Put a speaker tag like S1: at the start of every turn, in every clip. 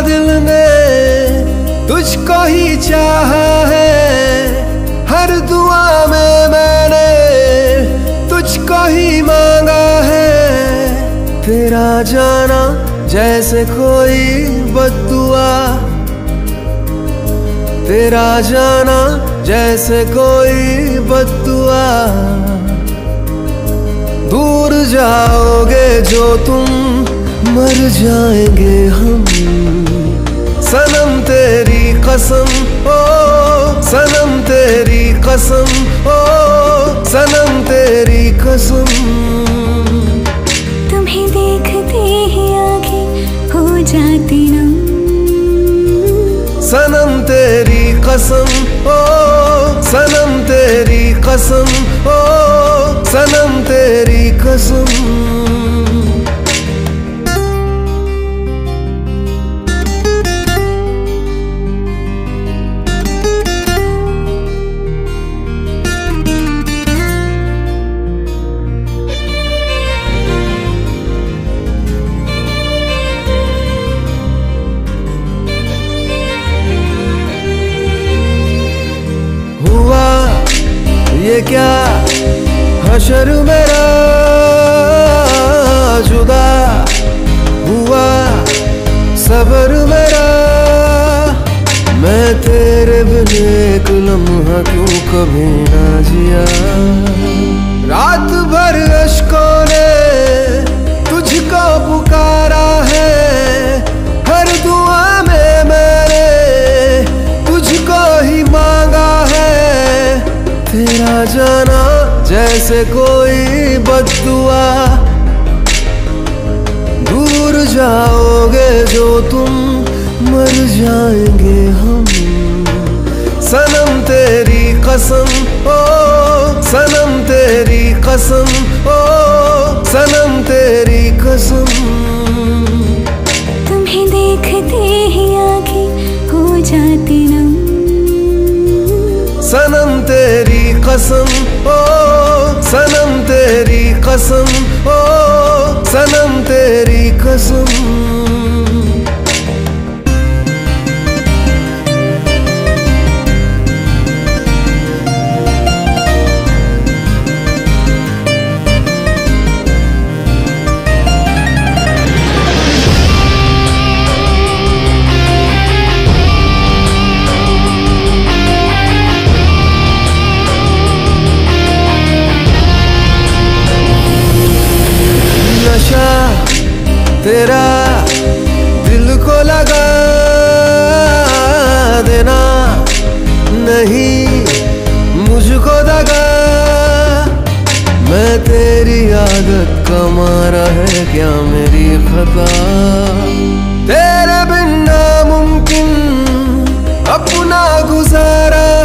S1: दिल ने तुझको ही चाहा है। हर दुआ में मैंने तुझको ही मांगा है। तेरा जाना जैसे कोई बदुआ तेरा जाना जैसे कोई बदुआ दूर जाओगे जो तुम, मर जाएँगे हम। सनम तेरी कसम ओ सनम तेरी कसम ओ सनम तेरी कसम।
S2: तुम्हें देखते ही आँखें हो जाती नम।
S1: सनम तेरी कसम ओ सनम तेरी कसम ओ सनम तेरी कसम। हशर मेरा जुदा हुआ, सबर मेरा। मैं तेरे बिन एक लम्हा क्यों कभी ना जिया? रात भर अशकों जैसे कोई बदुआ दूर जाओगे जो तुम मर जाएँगे हम। सनम तेरी कसम ओ सनम तेरी कसम ओ सनम तेरी कसम।
S2: तुम्हें देखते ही आँखें हो जाती नम
S1: सनम तेरी कसम ओ कसम ओ सनम तेरी कसम। तेरा दिल को लगा देना नहीं मुझको दगा। मैं तेरी आदत का मारा है क्या मेरी खता? तेरे बिन नामुमकिन अपना गुजारा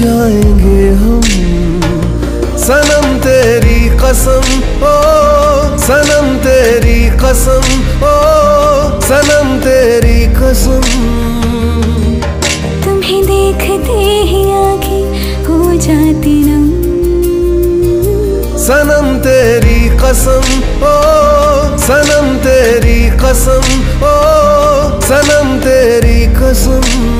S1: जाएँगे हम। सनम तेरी कसम ओ सनम तेरी कसम ओ सनम तेरी कसम।
S2: तुम्हें देखते ही आँखें हो जाती नम।
S1: सनम तेरी कसम ओ सनम तेरी कसम ओ सनम तेरी कसम।